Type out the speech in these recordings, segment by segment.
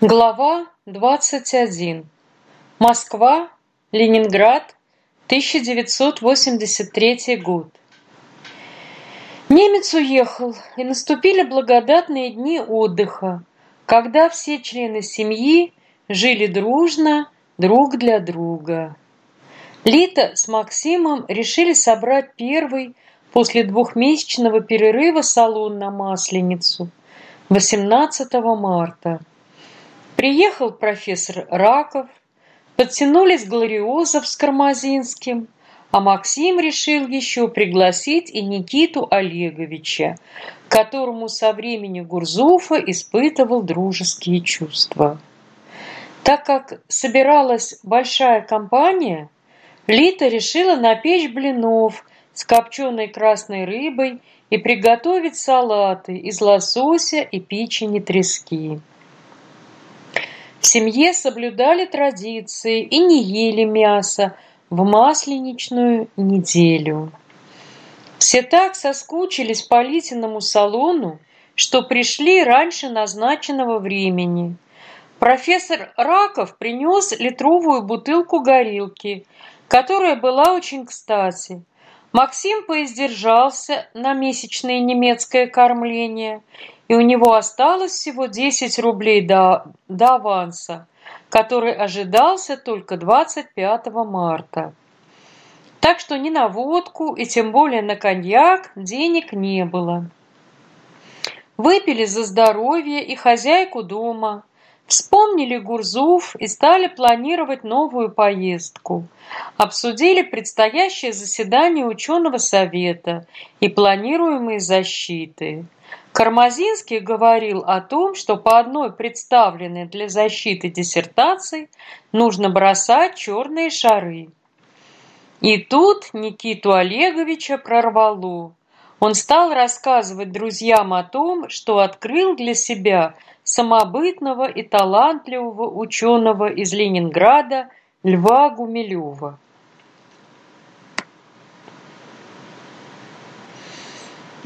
Глава 21. Москва, Ленинград, 1983 год. Немец уехал, и наступили благодатные дни отдыха, когда все члены семьи жили дружно друг для друга. Лита с Максимом решили собрать первый после двухмесячного перерыва салон на Масленицу 18 марта. Приехал профессор Раков, подтянулись Глориозов с Кармазинским, а Максим решил еще пригласить и Никиту Олеговича, которому со времени Гурзуфа испытывал дружеские чувства. Так как собиралась большая компания, Лита решила напечь блинов с копченой красной рыбой и приготовить салаты из лосося и печени трески. В семье соблюдали традиции и не ели мясо в масленичную неделю. Все так соскучились по Литиному салону, что пришли раньше назначенного времени. Профессор Раков принес литровую бутылку горилки, которая была очень кстати. Максим поиздержался на месячное немецкое кормление и у него осталось всего 10 рублей до, до аванса, который ожидался только 25 марта. Так что ни на водку и тем более на коньяк денег не было. Выпили за здоровье и хозяйку дома, вспомнили Гурзуф и стали планировать новую поездку. Обсудили предстоящее заседание ученого совета и планируемые защиты. Кармазинский говорил о том, что по одной представленной для защиты диссертации нужно бросать черные шары. И тут Никиту Олеговича прорвало. Он стал рассказывать друзьям о том, что открыл для себя самобытного и талантливого ученого из Ленинграда Льва Гумилева.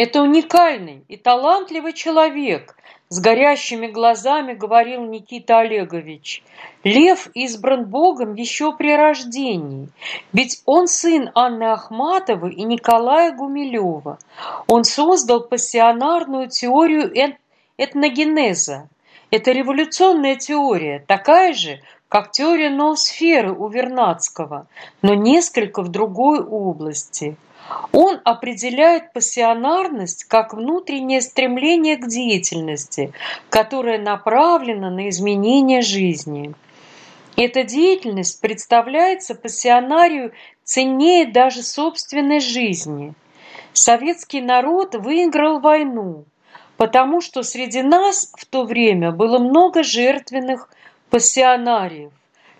Это уникальный и талантливый человек, с горящими глазами говорил Никита Олегович. Лев избран Богом еще при рождении, ведь он сын Анны Ахматовой и Николая Гумилева. Он создал пассионарную теорию этногенеза. Это революционная теория, такая же, как теория ноосферы у Вернадского, но несколько в другой области – он определяет пассионарность как внутреннее стремление к деятельности, которое направлено на изменение жизни. Эта деятельность представляется пассионарию ценнее даже собственной жизни. Советский народ выиграл войну, потому что среди нас в то время было много жертвенных пассионариев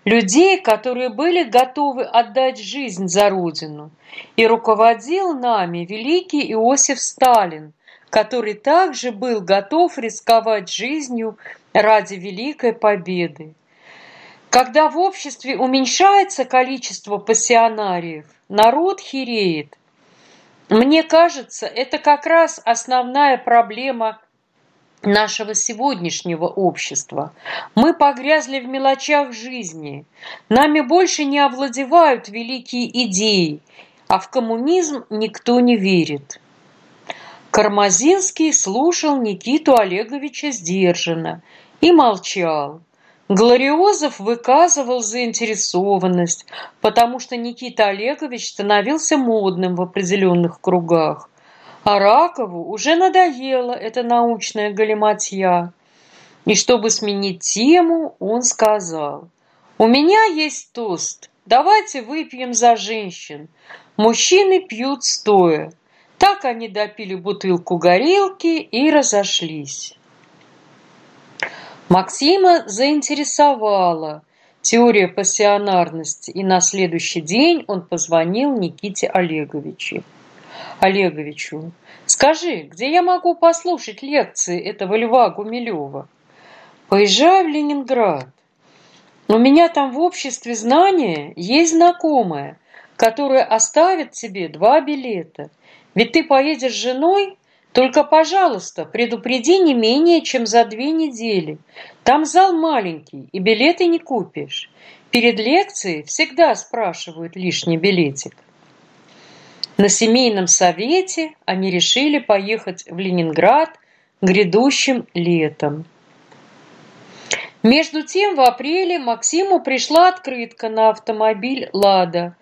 людей, которые были готовы отдать жизнь за Родину. И руководил нами великий Иосиф Сталин, который также был готов рисковать жизнью ради великой победы. Когда в обществе уменьшается количество пассионариев, народ хереет. Мне кажется, это как раз основная проблема нашего сегодняшнего общества. Мы погрязли в мелочах жизни. Нами больше не овладевают великие идеи, а в коммунизм никто не верит. Кармазинский слушал Никиту Олеговича сдержанно и молчал. Глориозов выказывал заинтересованность, потому что Никита Олегович становился модным в определенных кругах. А Ракову уже надоела эта научная галиматья. И чтобы сменить тему, он сказал, «У меня есть тост, давайте выпьем за женщин. Мужчины пьют стоя». Так они допили бутылку горелки и разошлись. Максима заинтересовала теория пассионарности, и на следующий день он позвонил Никите Олеговичу. Олеговичу. Скажи, где я могу послушать лекции этого Льва Гумилева? Поезжай в Ленинград. У меня там в обществе знания есть знакомая, которая оставит тебе два билета. Ведь ты поедешь с женой, Только, пожалуйста, предупреди не менее, чем за две недели. Там зал маленький, и билеты не купишь. Перед лекцией всегда спрашивают лишний билетик. На семейном совете они решили поехать в Ленинград грядущим летом. Между тем в апреле Максиму пришла открытка на автомобиль «Лада»,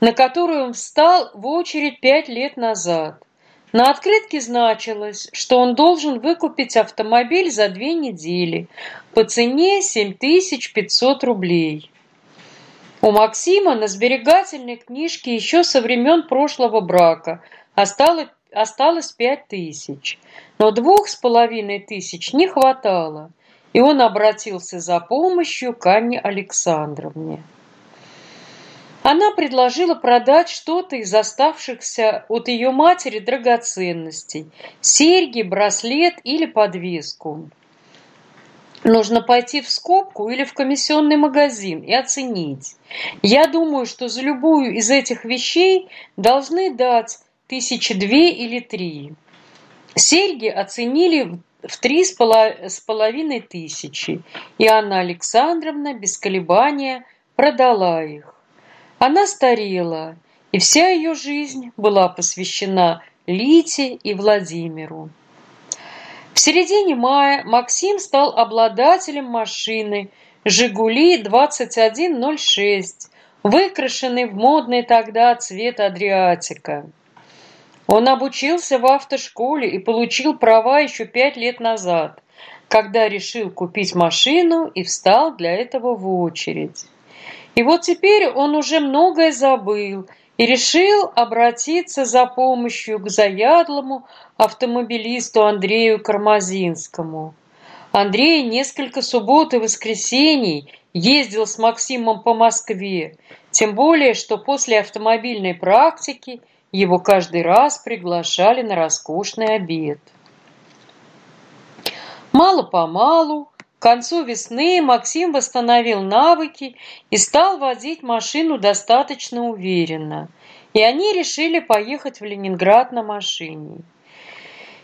на которую он встал в очередь пять лет назад. На открытке значилось, что он должен выкупить автомобиль за две недели по цене 7500 рублей. У Максима на сберегательной книжке еще со времен прошлого брака осталось, пять тысяч, но двух с половиной тысяч не хватало, и он обратился за помощью к Анне Александровне. Она предложила продать что-то из оставшихся от ее матери драгоценностей – серьги, браслет или подвеску. Нужно пойти в скобку или в комиссионный магазин и оценить. Я думаю, что за любую из этих вещей должны дать тысячи две или три. Серьги оценили в три с половиной тысячи, и Анна Александровна без колебания продала их. Она старела, и вся ее жизнь была посвящена Лите и Владимиру. В середине мая Максим стал обладателем машины «Жигули-2106», выкрашенной в модный тогда цвет Адриатика. Он обучился в автошколе и получил права еще пять лет назад, когда решил купить машину и встал для этого в очередь. И вот теперь он уже многое забыл – и решил обратиться за помощью к заядлому автомобилисту Андрею Кармазинскому. Андрей несколько суббот и воскресений ездил с Максимом по Москве, тем более, что после автомобильной практики его каждый раз приглашали на роскошный обед. Мало-помалу концу весны Максим восстановил навыки и стал водить машину достаточно уверенно, и они решили поехать в Ленинград на машине.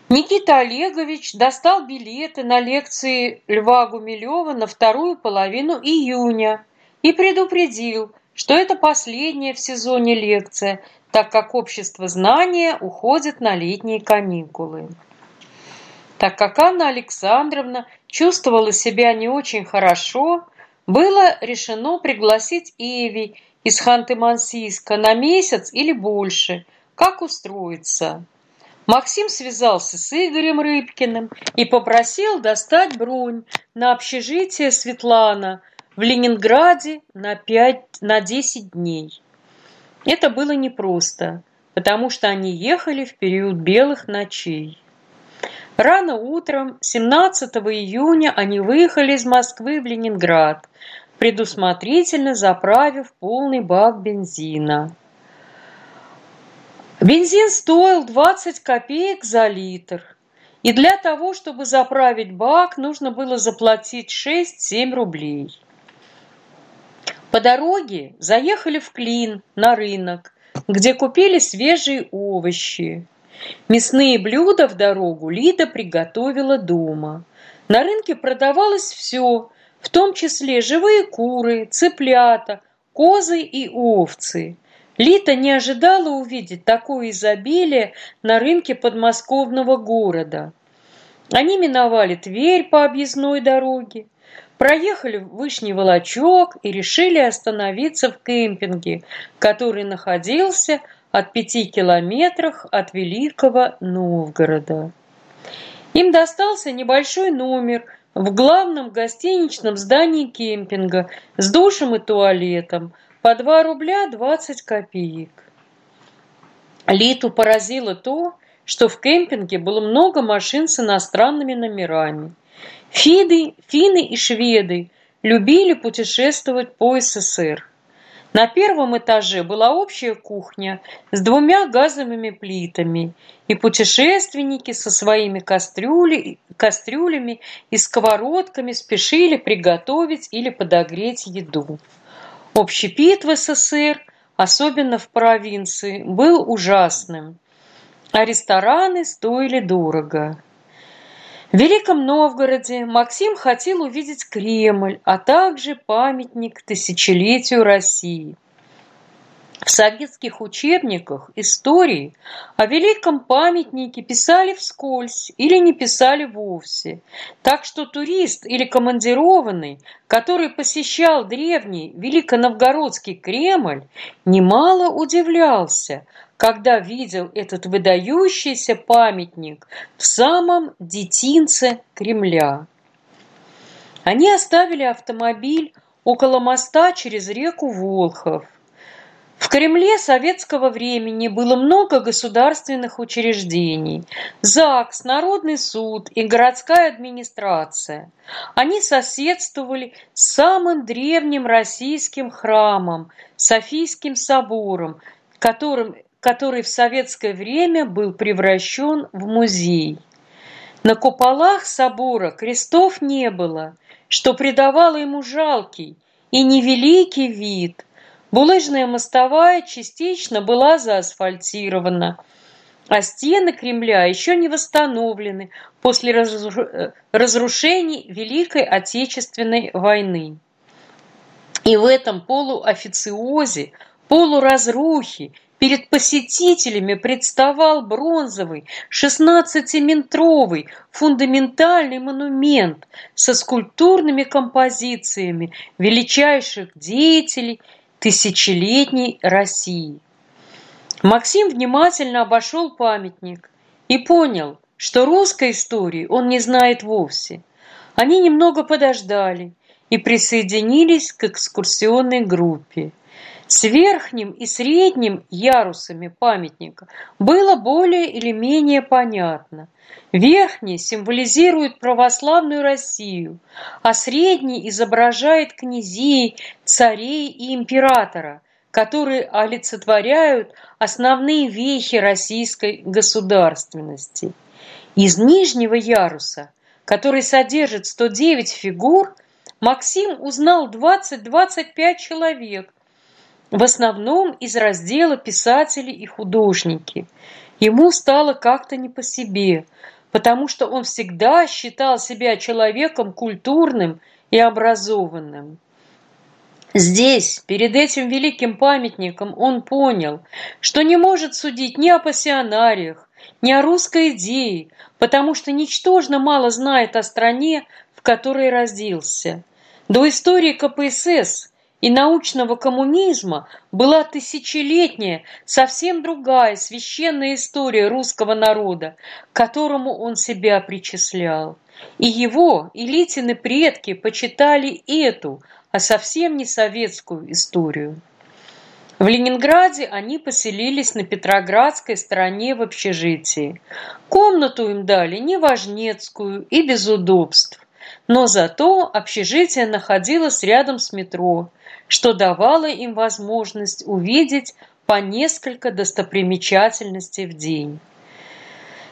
Никита Олегович достал билеты на лекции Льва Гумилева на вторую половину июня и предупредил, что это последняя в сезоне лекция, так как общество знания уходит на летние каникулы. Так как Анна Александровна чувствовала себя не очень хорошо, было решено пригласить Эви из Ханты-Мансийска на месяц или больше, как устроиться. Максим связался с Игорем Рыбкиным и попросил достать бронь на общежитие Светлана в Ленинграде на, 5, на 10 дней. Это было непросто, потому что они ехали в период белых ночей. Рано утром 17 июня они выехали из Москвы в Ленинград, предусмотрительно заправив полный бак бензина. Бензин стоил 20 копеек за литр, и для того, чтобы заправить бак, нужно было заплатить 6-7 рублей. По дороге заехали в Клин на рынок, где купили свежие овощи. Мясные блюда в дорогу Лида приготовила дома. На рынке продавалось все, в том числе живые куры, цыплята, козы и овцы. Лита не ожидала увидеть такое изобилие на рынке подмосковного города. Они миновали Тверь по объездной дороге, проехали в Вышний Волочок и решили остановиться в кемпинге, который находился от пяти километрах от Великого Новгорода. Им достался небольшой номер в главном гостиничном здании кемпинга с душем и туалетом по 2 рубля 20 копеек. Литу поразило то, что в кемпинге было много машин с иностранными номерами. Фиды, финны и шведы любили путешествовать по СССР. На первом этаже была общая кухня с двумя газовыми плитами, и путешественники со своими кастрюли, кастрюлями и сковородками спешили приготовить или подогреть еду. Общепит в СССР, особенно в провинции, был ужасным. а рестораны стоили дорого. Великом Новгороде Максим хотел увидеть Кремль, а также памятник тысячелетию России. В советских учебниках истории о великом памятнике писали вскользь или не писали вовсе. Так что турист или командированный, который посещал древний Великоновгородский Кремль, немало удивлялся, когда видел этот выдающийся памятник в самом детинце Кремля. Они оставили автомобиль около моста через реку Волхов. В Кремле советского времени было много государственных учреждений – ЗАГС, Народный суд и городская администрация. Они соседствовали с самым древним российским храмом – Софийским собором, которым который в советское время был превращен в музей. На куполах собора крестов не было, что придавало ему жалкий и невеликий вид. Булыжная мостовая частично была заасфальтирована, а стены Кремля еще не восстановлены после разрушений Великой Отечественной войны. И в этом полуофициозе, полуразрухе Перед посетителями представал бронзовый, шестнадцатиметровый фундаментальный монумент со скульптурными композициями величайших деятелей тысячелетней России. Максим внимательно обошел памятник и понял, что русской истории он не знает вовсе. Они немного подождали и присоединились к экскурсионной группе. С верхним и средним ярусами памятника было более или менее понятно. Верхний символизирует православную Россию, а средний изображает князей, царей и императора, которые олицетворяют основные вехи российской государственности. Из нижнего яруса, который содержит 109 фигур, Максим узнал 20-25 человек, в основном из раздела «Писатели и художники». Ему стало как-то не по себе, потому что он всегда считал себя человеком культурным и образованным. Здесь, перед этим великим памятником, он понял, что не может судить ни о пассионариях, ни о русской идее, потому что ничтожно мало знает о стране, в которой родился. До истории КПСС и научного коммунизма была тысячелетняя, совсем другая священная история русского народа, к которому он себя причислял. И его, и Литины предки почитали эту, а совсем не советскую историю. В Ленинграде они поселились на Петроградской стороне в общежитии. Комнату им дали неважнецкую и без удобств. Но зато общежитие находилось рядом с метро, что давало им возможность увидеть по несколько достопримечательностей в день.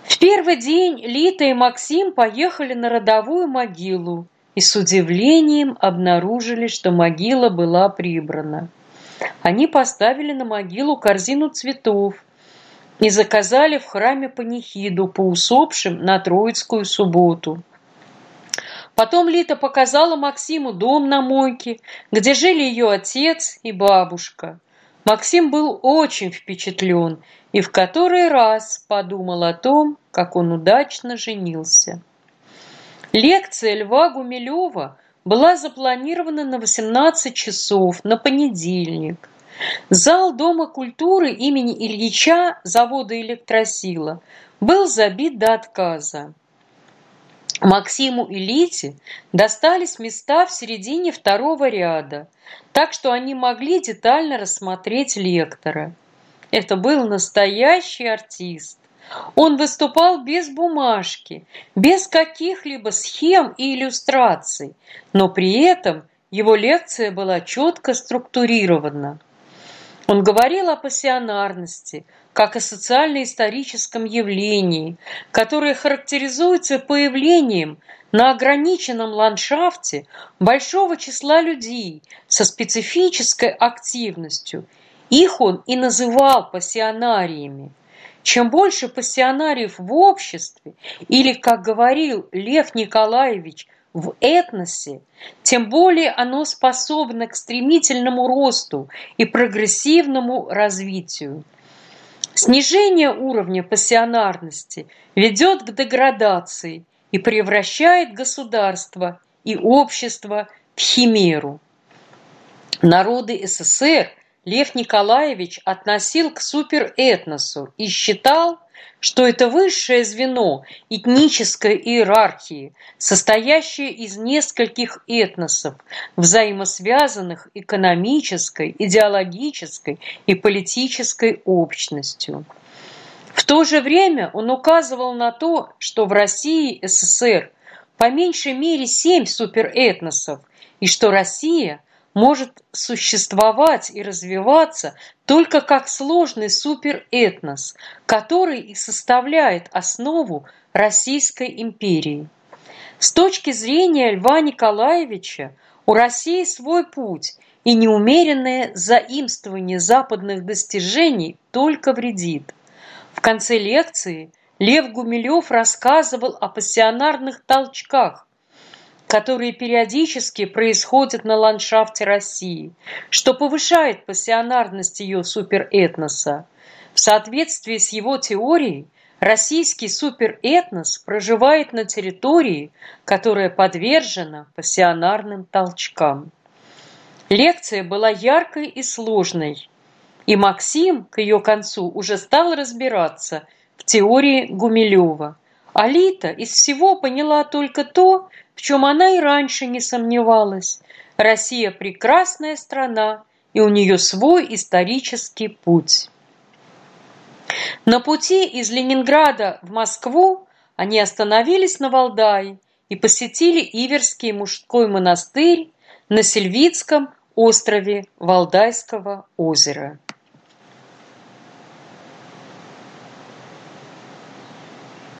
В первый день Лита и Максим поехали на родовую могилу и с удивлением обнаружили, что могила была прибрана. Они поставили на могилу корзину цветов и заказали в храме панихиду по усопшим на Троицкую субботу – Потом Лита показала Максиму дом на мойке, где жили ее отец и бабушка. Максим был очень впечатлен и в который раз подумал о том, как он удачно женился. Лекция Льва Гумилева была запланирована на 18 часов на понедельник. Зал Дома культуры имени Ильича завода «Электросила» был забит до отказа. Максиму и Лите достались места в середине второго ряда, так что они могли детально рассмотреть лектора. Это был настоящий артист. Он выступал без бумажки, без каких-либо схем и иллюстраций, но при этом его лекция была четко структурирована. Он говорил о пассионарности, как о социально-историческом явлении, которое характеризуется появлением на ограниченном ландшафте большого числа людей со специфической активностью. Их он и называл пассионариями. Чем больше пассионариев в обществе, или, как говорил Лев Николаевич, в этносе, тем более оно способно к стремительному росту и прогрессивному развитию. Снижение уровня пассионарности ведет к деградации и превращает государство и общество в химеру. Народы СССР Лев Николаевич относил к суперэтносу и считал, что это высшее звено этнической иерархии, состоящее из нескольких этносов, взаимосвязанных экономической, идеологической и политической общностью. В то же время он указывал на то, что в России СССР по меньшей мере семь суперэтносов, и что Россия может существовать и развиваться только как сложный суперэтнос, который и составляет основу Российской империи. С точки зрения Льва Николаевича у России свой путь, и неумеренное заимствование западных достижений только вредит. В конце лекции Лев Гумилев рассказывал о пассионарных толчках, которые периодически происходят на ландшафте России, что повышает пассионарность ее суперэтноса. В соответствии с его теорией, российский суперэтнос проживает на территории, которая подвержена пассионарным толчкам. Лекция была яркой и сложной, и Максим к ее концу уже стал разбираться в теории Гумилева. Алита из всего поняла только то, в чем она и раньше не сомневалась. Россия прекрасная страна, и у нее свой исторический путь. На пути из Ленинграда в Москву они остановились на Валдае и посетили Иверский мужской монастырь на Сельвицком острове Валдайского озера.